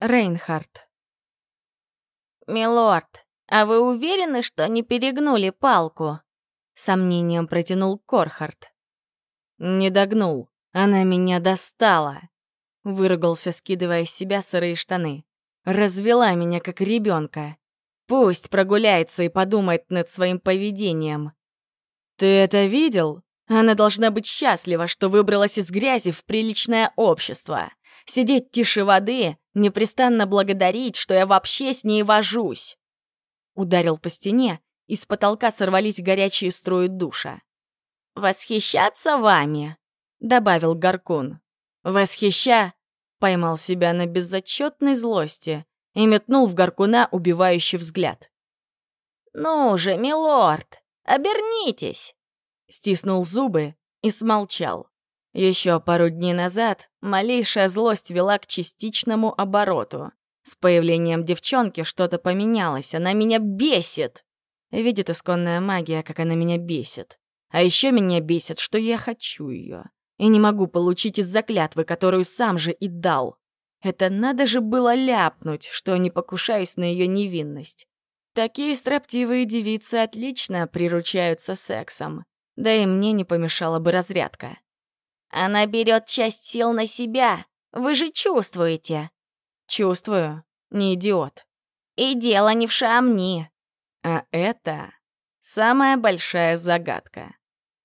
Рейнхард. «Милорд, а вы уверены, что не перегнули палку?» Сомнением протянул Корхард. «Не догнул. Она меня достала!» Выругался, скидывая с себя сырые штаны. Развела меня как ребенка. Пусть прогуляется и подумает над своим поведением. «Ты это видел? Она должна быть счастлива, что выбралась из грязи в приличное общество. Сидеть тише воды, непрестанно благодарить, что я вообще с ней вожусь!» Ударил по стене, и с потолка сорвались горячие струи душа. «Восхищаться вами!» — добавил Гаркун. «Восхища!» — поймал себя на безотчетной злости и метнул в Гаркуна убивающий взгляд. «Ну же, милорд, обернитесь!» Стиснул зубы и смолчал. Еще пару дней назад малейшая злость вела к частичному обороту. С появлением девчонки что-то поменялось, она меня бесит. Видит исконная магия, как она меня бесит. А еще меня бесит, что я хочу ее. И не могу получить из-за клятвы, которую сам же и дал. Это надо же было ляпнуть, что не покушаюсь на ее невинность. Такие строптивые девицы отлично приручаются сексом. Да и мне не помешала бы разрядка. Она берет часть сил на себя. Вы же чувствуете. Чувствую. Не идиот. И дело не в шамни. А это самая большая загадка.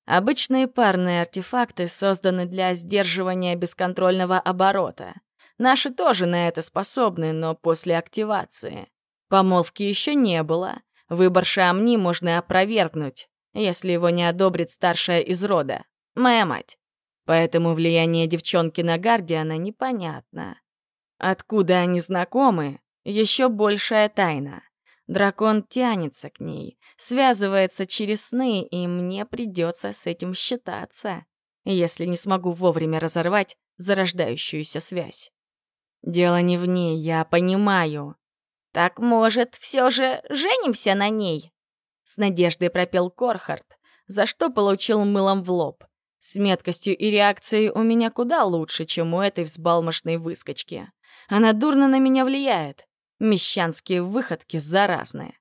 Обычные парные артефакты созданы для сдерживания бесконтрольного оборота. Наши тоже на это способны, но после активации. Помолвки еще не было. Выбор Шамни можно опровергнуть, если его не одобрит старшая из рода, моя мать. Поэтому влияние девчонки на Гардиана непонятно. Откуда они знакомы, еще большая тайна. Дракон тянется к ней, связывается через сны, и мне придется с этим считаться, если не смогу вовремя разорвать зарождающуюся связь. Дело не в ней, я понимаю. «Так, может, все же женимся на ней?» С надеждой пропел Корхард, за что получил мылом в лоб. С меткостью и реакцией у меня куда лучше, чем у этой взбалмошной выскочки. Она дурно на меня влияет. Мещанские выходки заразные.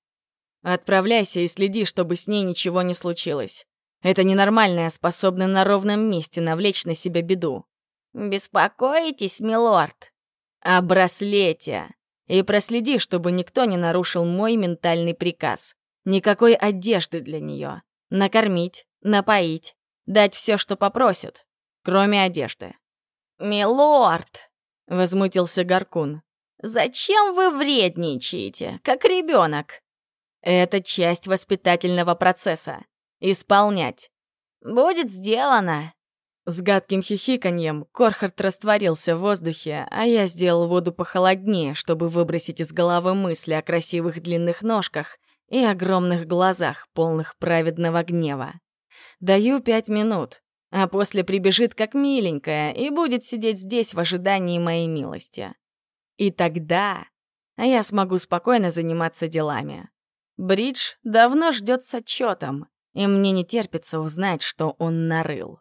Отправляйся и следи, чтобы с ней ничего не случилось. Это ненормальная способна на ровном месте навлечь на себя беду. «Беспокоитесь, милорд?» «О браслете. И проследи, чтобы никто не нарушил мой ментальный приказ. Никакой одежды для нее. Накормить, напоить, дать все, что попросят, кроме одежды. «Милорд!» — возмутился Гаркун. «Зачем вы вредничаете, как ребенок?» «Это часть воспитательного процесса. Исполнять». «Будет сделано». С гадким хихиканьем Корхард растворился в воздухе, а я сделал воду похолоднее, чтобы выбросить из головы мысли о красивых длинных ножках и огромных глазах, полных праведного гнева. Даю пять минут, а после прибежит как миленькая и будет сидеть здесь в ожидании моей милости. И тогда я смогу спокойно заниматься делами. Бридж давно ждет с отчетом, и мне не терпится узнать, что он нарыл.